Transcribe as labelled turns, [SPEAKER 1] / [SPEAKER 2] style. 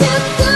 [SPEAKER 1] What the